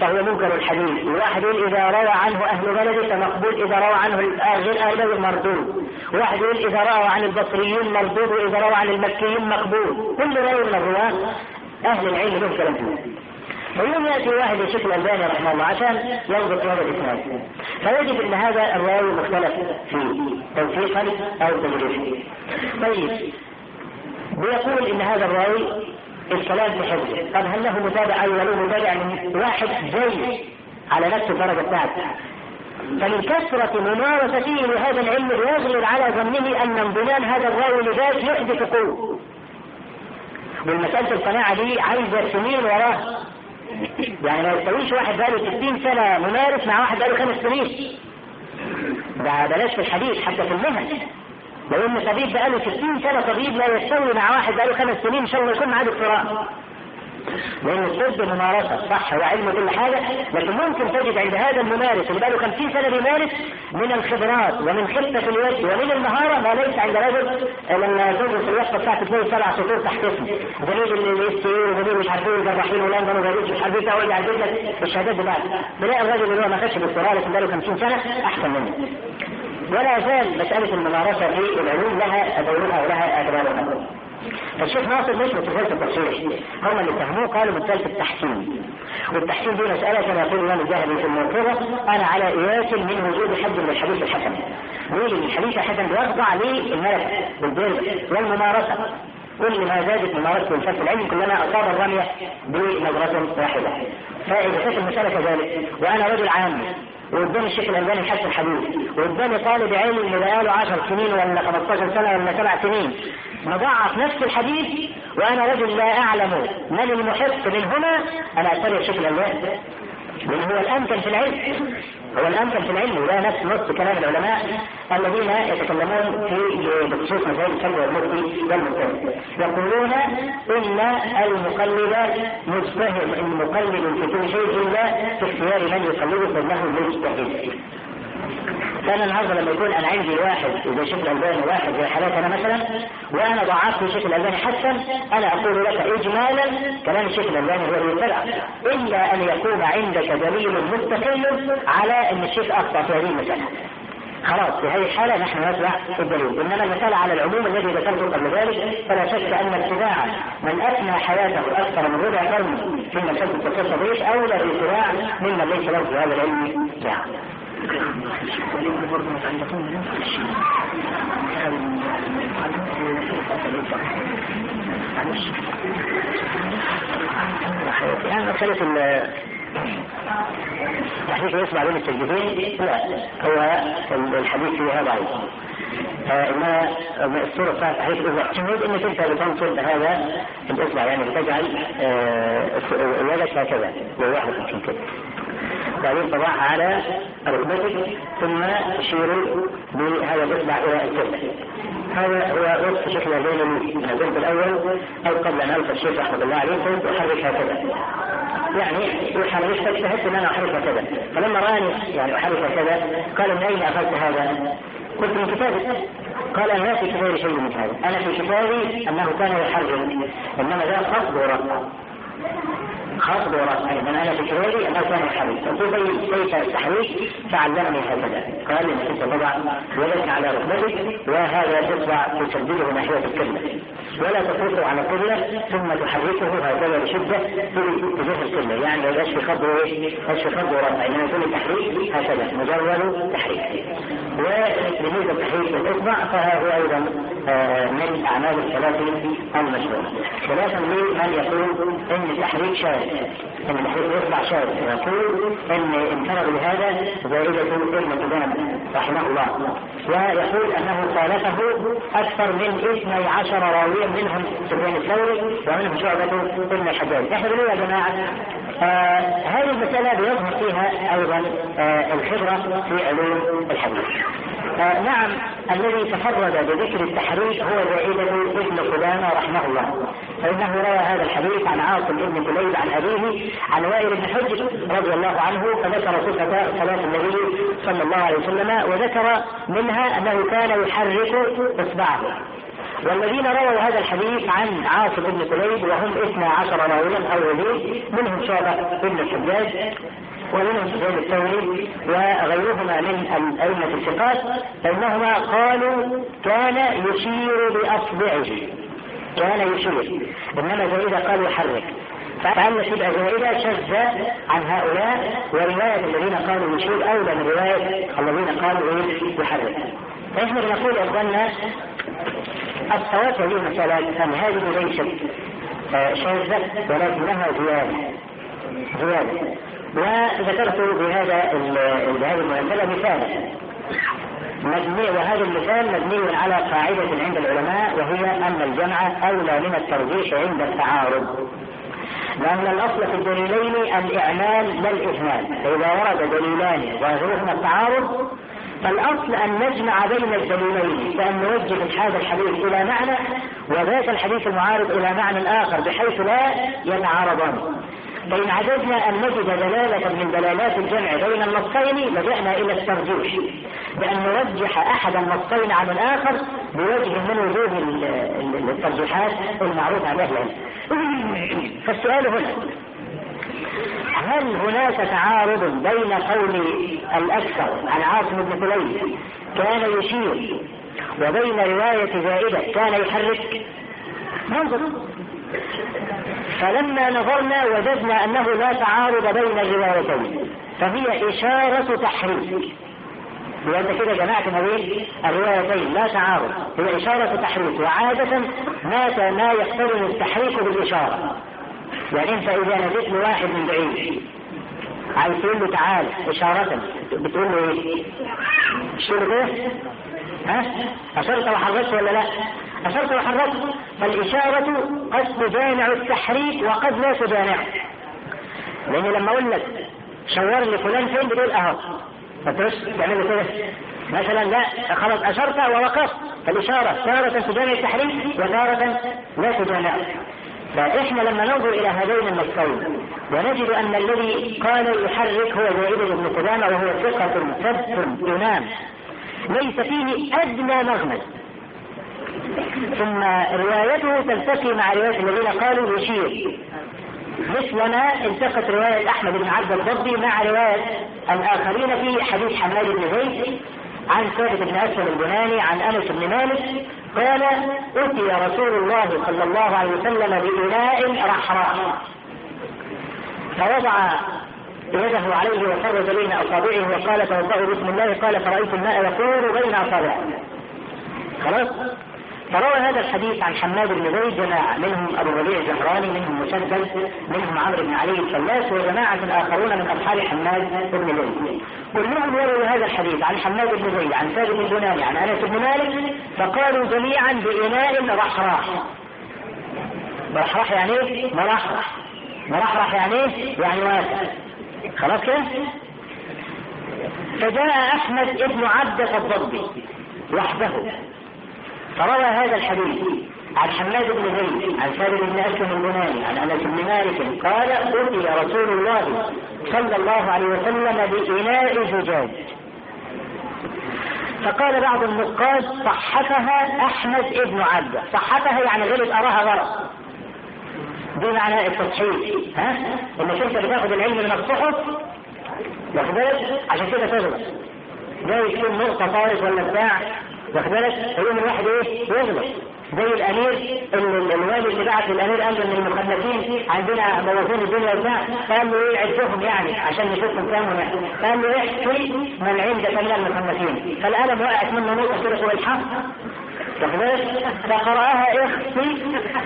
فهو منكر الحديث. وواحد يقول إذا روى عنه أهل بلده فمقبول إذا روى عنه غير أهل بلده مردود. واحد يقول إذا روى عن البصريين مردود وإذا روى عن المكيين مقبول. كل راوي من الرواة أهل العلم لهم كلام. فيه فيوم يأتي واحد الشيخ الالباني رحمه الله عشان في هذا الإسناد فيجد إن هذا الراوي مختلف فيه توثيقا أو تدريسا طيب بيقول إن هذا الراوي الكلام في حفظه طب هل له متابع أو له متابع من واحد زي على نفس الدرجة بتاعته فمن كثرة ممارسته لهذا العلم يغلب على ظنه أن انضمام هذا الراوي لذات يحدث قوة. والمسألة القناعة دي عايزة سنين وراها. يعني ما يستويش واحد بقاله 60 سنة ممارس مع واحد بقاله خمس سنين. ده بلاش في الحديث حتى في المهن. لو إن طبيب بقاله 60 سنة طبيب لا يستوي مع واحد بقاله خمس سنين إن شاء الله يكون معاه دكتوراه. لأن الطب ممارسه صح وعلم كل حاجة لكن ممكن تجد عند هذا الممارس اللي بقاله 50 سنة بيمارس من الخبرات ومن خفه الوجه ومن المهارة ما ليس عند رجل لما تدرس الوصفه بتاعته تلاقي سبع سطور تحت اسمه. زميل الاس اي وزميل مش عارف إيه الجراحين ولندن وزميل مش عارف إيه تقعد على لك الشهادات بتاعته تلاقي الراجل اللي هو ما خدش دكتوراه لكن بقاله 50 سنة أحسن منه. ولا زال مسألة الممارسة في العلوم لها دورها ولها أدوارها. فالشيخ ناصر مش متفلسف التصحيح هم اللي فهموه قالوا متفلسف التحسين. والتحسين دي مسألة كما يقول الإمام الذهبي في الموقظة أنا على قياس من وجود حد من الحديث الحسن. ليه؟ الحديث الحسن بيخضع للملك والبر والممارسة. كل ما زادت ممارسة الفلسفة العلم كلما أصاب الرمية بنظرة واحدة. فإذا كانت المسألة كذلك وأنا رجل عام وقدام الشيخ الألباني حتى الحديث وقدامي طالب علم بقاله 10 سنين ولا 15 سنة ولا 7 سنين. مضاعف نفس الحديث وأنا رجل لا أعلم من المحق منهما. أنا أتبع الشيخ الألباني. لأن هو الأمكن في العلم هو الأمكن في العلم وده نفس نص كلام العلماء الذين يتكلمون في بخصوص مسائل الكلب والمفتي والمجتهد يقولون إن المقلد مجتهد المقلد في كل شيء إلا في اختيار من يقلده فإنه مجتهد. فانا النهارده لما يكون أنا عندي واحد زي شيخ الالباني واحد زي حالاتي أنا مثلا وأنا ضعفت الشيخ الالباني حسن أنا أقول لك اجمالا كلام الشيخ الألباني هو يتبع. إلا أن يكون عندك دليل مستقل على أن الشيخ أخطأ في هذه المسألة. خلاص في هذه الحالة نحن نتبع الدليل. إنما المسألة على العموم الذي ذكرته قبل ذلك فلا شك أن اتباع من أثنى حياته أكثر من ربع قرن في مسألة التصوف أولى باتباع ممن ليس له هذا العلم. ساعة. معلش يعني مسألة تحديث يسمع بين السجدتين لا هو الحديث فيها ضعيف آه، انما الصورة بتاعت تحديث الاصبع تريد انك انت بتنصب هذا الاصبع يعني بتجعل آه، هكذا لو واحد يمكن كده بعدين تضعها على ركبتك ثم تشير بهذا الاصبع إلى الكتف هذا هو وصف شيخ البينوي الجزء الأول أو قبل أن ألقى الشيخ رحمة الله عليه كنت احرك هكذا. يعني يحرك فاجتهدت أن أنا أحرك هكذا. فلما رأني يعني أحرك هكذا قال من أين أخذت هذا؟ قلت من كتابك قال أنا في كتابي شيء من هذا. أنا في كتابي أنه كان يحرك إنما ذا قصد ورفع خاص ورأس أيضا أنا شعوري أنه كان يحرك قلت كيف التحريك فعلمني هكذا قال إنك أنت تضع يدك على ركبتك وهذا تصبع تسدده ناحية القبلة ولا تفوته على القبلة ثم تحركه هكذا بشدة في اتجاه القبلة يعني يبقاش في خط إيش؟ ما في خط ورفع إنما يكون التحريك هكذا مجرد تحريك. وبالنسبة لتحريك الإصبع فهو أيضا من أعمال الصلاة المشهورة خلافا لمن يقول إن التحريك شاذ إن الحديث يطلع شاذ يقول إن انفرد بهذا زائدة ابن قدام رحمه الله. ويقول أنه خالفه أكثر من اثني عشر راويا منهم سفيان الثوري ومنهم شعبة ابن الحجاج إحنا بنقول يا جماعة آه هذه المسألة بيظهر فيها أيضا آه الخبرة في علوم الحديث. آه نعم الذي تفرد بذكر التحريك هو زائدة ابن قدامة رحمه الله. فإنه روى هذا الحديث عن عاصم بن كليب عن أبيه عن وائل بن حجر رضي الله عنه فذكر صفة صلاة النبي صلى الله عليه وسلم وذكر منها أنه كان يحرك إصبعه. والذين رووا هذا الحديث عن عاصم بن كليب وهم اثنا عشر راويا أو يزيد منهم شعبة بن الحجاج ومنهم سفيان الثوري وغيرهما من الأئمة الثقات فإنهما قالوا كان يشير بأصبعه. كان يشير. إنما زائدة قال يحرك. فأن تبقى زائدة شاذة عن هؤلاء ورواية الذين قالوا يشير أولى من رواية الذين قالوا إيه؟ يحرك. فإحنا بنقول يا إخواننا الصواب هذه المسألة أن هذه ليست آه، شاذة ولكنها زيادة. زيادة. وذكرت بهذا بهذه المناسبة مثالا مبني وهذا المثال مبني على قاعدة عند العلماء وهي أن الجمع أولى من الترجيح عند التعارض. لأن الأصل في الدليلين الإعمال لا الإهمال فإذا ورد دليلان ظاهرهما التعارض فالأصل أن نجمع بين الدليلين بأن نوجه هذا الحديث إلى معنى وذاك الحديث المعارض إلى معنى آخر بحيث لا يتعارضان. فإن عجزنا أن نجد دلالة من دلالات الجمع بين النصين لجأنا إلى الترجيح بأن نرجح أحد النصين عن الآخر بوجه من وجوه الترجيحات المعروفة عن أهل فالسؤال هنا هل هناك تعارض بين قول الأكثر عن عاصم بن كليب كان يشير وبين رواية زائدة كان يحرك؟ ننظر فلما نظرنا وجدنا أنه لا تعارض بين الروايتين فهي إشارة تحريك وأنت كده جمعت ما بين الروايتين لا تعارض هي إشارة تحريك وعادة ما ما يقترن التحريك بالإشارة يعني أنت إذا نزلت لواحد من بعيد عايز تقول له تعال إشارة بتقول له إيه؟ شو إيه؟ ها؟ أشرت وحركت ولا لا؟ أشرت وحركت فالإشارة قد تجامع التحريك وقد لا تجامع لأن لما أقول لك شور لي فلان فين؟ بتقول أهو. فترش تعمل كده. مثلا لا خلاص أشرت ووقفت. فالإشارة تارة تجامع التحريك وتارة لا تجامع فإحنا لما ننظر إلى هذين النصين ونجد أن الذي قال يحرك هو زائد بن قدامة وهو ثقة ثبت إمام ليس فيه أدنى مغمز ثم روايته تلتقي مع رواية الذين قالوا يشير مثلما التقت رواية أحمد بن عبد الضبي مع رواية الآخرين في حديث حماد بن زيد عن ثابت بن أسلم البناني عن أنس بن مالك قال أتي رسول الله صلى الله عليه وسلم بإناء رحراء فوضع يده عليه وفرج بين أصابعه وقال توضأوا بسم الله قال فرأيت الماء يقول بين أصابعه خلاص. فروى هذا الحديث عن حماد بن زيد جماعة منهم أبو ربيع الزهراني منهم مسدد منهم عمرو بن علي الفلاس وجماعة آخرون من أصحاب حماد بن زيد كلهم يروي هذا الحديث عن حماد بن زيد عن ثابت البناني عن أنس بن مالك فقالوا جميعا بإناء رحراح مرحرح يعني إيه؟ مرحرح مرحرح يعني إيه؟ يعني واسع خلاص كده؟ فجاء أحمد ابن عبدة الضبي وحده فروى هذا الحديث عن حماد بن زيد عن ثابت بن أسلم البناني عن أنس بن مالك قال أتي رسول الله صلى الله عليه وسلم بإناء زجاج. فقال بعض النقاد صحفها أحمد بن عبده صحفها يعني غلط أراها غلط. دي معنى التصحيح. ها؟ انك انت بتاخد العلم من الصحف واخد بالك؟ عشان كده تغلط. جاي يكون نقطة طارق ولا بتاع؟ واخد بالك يقوم الواحد إيه؟ يغلط زي الامير الوالي اللي بعت للامير قال له ان المخلفين عندنا موازين الدنيا وبتاع. قال له إيه؟ عدهم يعني عشان نشوفهم كام قال له احكي من عندك من المخلفين فالقلم وقعت منه نقطة كده الحق. واخد بالك فقرأها اخفي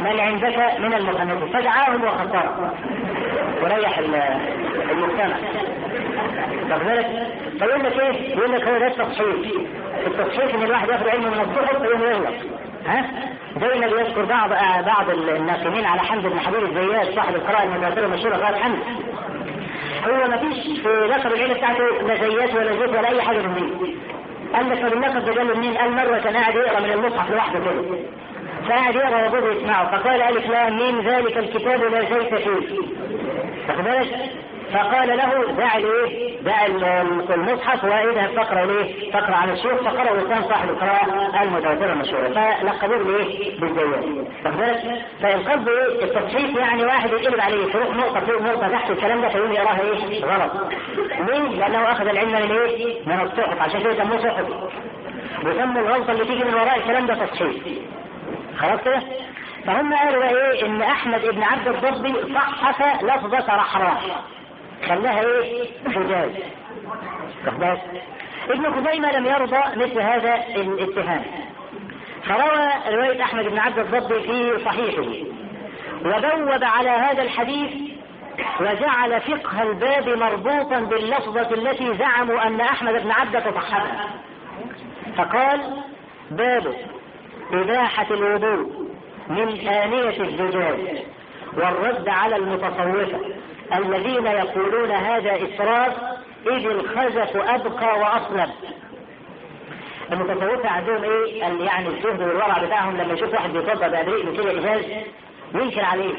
من عندك من المخلفين فدعاهم وخطاهم. وريح المجتمع. واخد بالك فيقول لك إيه؟ يقول لك هو ده التصحيح. التصحيح إن الواحد ياخد علمه من الصحف فيقوم يغلط. ها؟ زي ما بيذكر بعض بعض الناقمين على حمد بن حبيب الزيات صاحب القراءة المتواترة المشهورة قال حمد. هو ما فيش في لقب العيلة بتاعته لا زيات ولا زيت ولا أي حاجة من دي. قال لك اللقب ده جاله منين؟ قال مرة كان قاعد يقرأ من المصحف لوحده كده فقعد يقرأ وابوه يسمعه فقال ألف لام ميم ذلك الكتاب لا زيت فيه واخد بالك؟ فقال له دع الايه؟ دع المصحف واذهب تقرا الايه؟ تقرا عن الشيخ فقرأ وكان صاحب القراءة المتواتره المشهورة فلقبوه بايه؟ بالزيات واخد بالك؟ فالقصد إيه؟ التصحيح يعني واحد يقلب عليه تروح نقطة فوق نقطة تحت الكلام ده فيقوم يراها إيه؟ غلط ليه؟ لأنه أخذ العلم من إيه؟ من الصحف عشان كده سموه صحف وسموا الغلطة اللي تيجي من وراء الكلام ده تصحيح خلاص كده؟ فهم قالوا إيه إن أحمد ابن عبد الضبي صحف لفظة رحراح خلاها إيه؟ حجاز واخد ابن خزيمة لم يرضى مثل هذا الاتهام. فروى رواية أحمد بن عبد الضبي في صحيحه. وبوب على هذا الحديث وجعل فقه الباب مربوطا باللفظة التي زعموا أن أحمد بن عبد صححها فقال باب إباحة الوضوء من آنية الزجاج والرد على المتصوفة. الذين يقولون هذا إسراف إذ الخزف أبقى وأصلب. المتصوفة عندهم إيه؟ يعني الزهد والورع بتاعهم لما يشوف واحد بيتوضأ بأبريق كده إزاز ينكر عليه.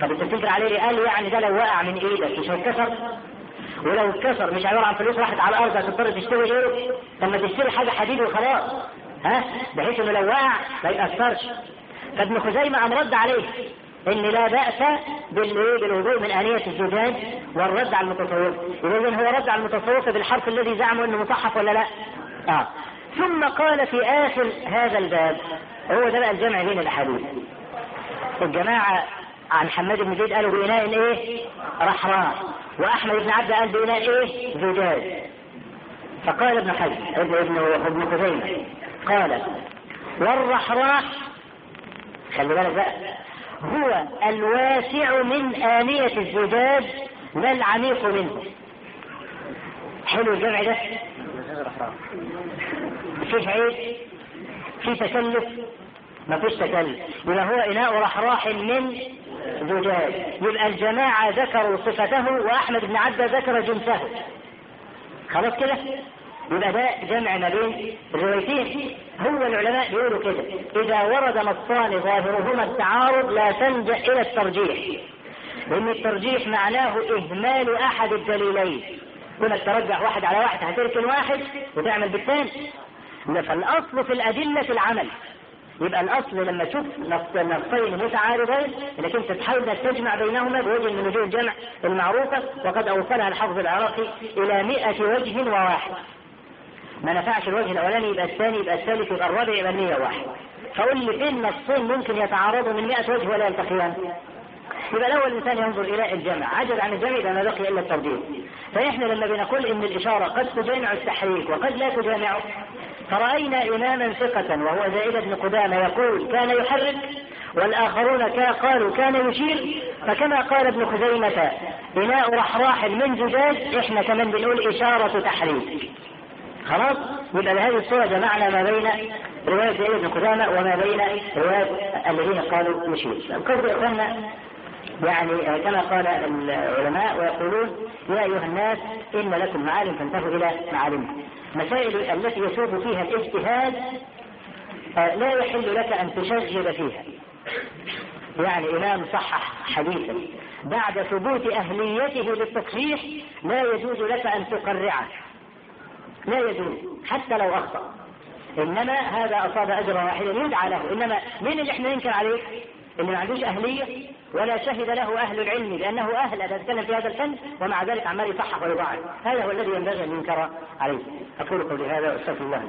طب أنت بتنكر عليه ليه؟ قال يعني ده لو وقع من إيدك مش هيتكسر؟ ولو اتكسر مش عن فلوس راحت على الأرض هتضطر تشتري غيره طب ما تشتري حاجة حديد وخلاص. ها؟ بحيث إنه لو وقع ما يأثرش فابن خزيمة قام رد عليه. إن لا بالايه بالوضوء من آنية الزجاج والرد على المتصوف. اذا هو رد على المتصوف بالحرف الذي زعموا إنه مصحف ولا لا؟ آه. ثم قال في آخر هذا الباب هو ده بقى الجمع بين الأحاديث. الجماعة عن حماد بن زيد قالوا بإناء إيه؟ رحراح وأحمد بن عبد قال بإناء إيه؟ زجاج. فقال ابن حزم ابن ابن ابن قال والرحراح خلي بالك بقى هو الواسع من آنية الزجاج لا العميق منه. حلو الجمع ده. فيش عيب في تكلف ما فيش تكلف. يبقى هو إناء رحراح من زجاج. يبقى الجماعة ذكروا صفته وأحمد بن عبده ذكر جنسه. خلاص كده؟ يبقى ده جمع ما بين الروايتين. هو العلماء بيقولوا كده إذا ورد نصان ظاهرهما التعارض لا تلجأ إلى الترجيح. لأن الترجيح معناه إهمال أحد الدليلين. كونك ترجح واحد على واحد هتركن واحد وتعمل بالثاني فالأصل في الأدلة في العمل. يبقى الأصل لما تشوف نصين متعارضين إنك أنت تحاول انك تجمع بينهما بوجه من وجوه الجمع المعروفة وقد أوصلها الحافظ العراقي إلى مئة وجه وواحد. ما نفعش الوجه الأولاني يبقى الثاني يبقى الثالث يبقى الرابع يبقى المية واحد. فقول لي فين نصين ممكن يتعارضوا من 100 وجه ولا يلتقيان؟ يبقى الأول الإنسان ينظر إلى الجمع. عجز عن الجمع إذا ما بقي إلا الترديد. فإحنا لما بنقول إن الإشارة قد تجامع التحريك وقد لا تجامعه فرأينا إماما ثقة وهو زائد بن قدامة يقول كان يحرك والآخرون قالوا كان يشير فكما قال ابن خزيمة إناء رحراح من زجاج إحنا كمان بنقول إشارة تحريك. خلاص؟ يبقى بهذه الصورة جمعنا ما بين رواية زيد بن قدامة وما بين رواية الذين قالوا يشير القصد إخواننا يعني كما قال العلماء ويقولون يا أيها الناس إن لكم معالم فانتهوا إلى معالمها مسائل التي يسوق فيها الاجتهاد لا يحل لك أن تشغل فيها. يعني إمام صحح حديثا بعد ثبوت أهليته للتصحيح لا يجوز لك أن تقرعه. لا يجوز حتى لو أخطأ. إنما هذا أصاب أجرا واحدا يدعى له. إنما مين اللي إحنا ننكر عليه؟ اللي ما عندوش أهلية ولا شهد له أهل العلم بأنه أهل. أن يتكلم في هذا الفن ومع ذلك عمال يصحح ويضاعف هذا هو الذي ينبغي أن ينكر عليه. أقول قولي هذا وأستغفر الله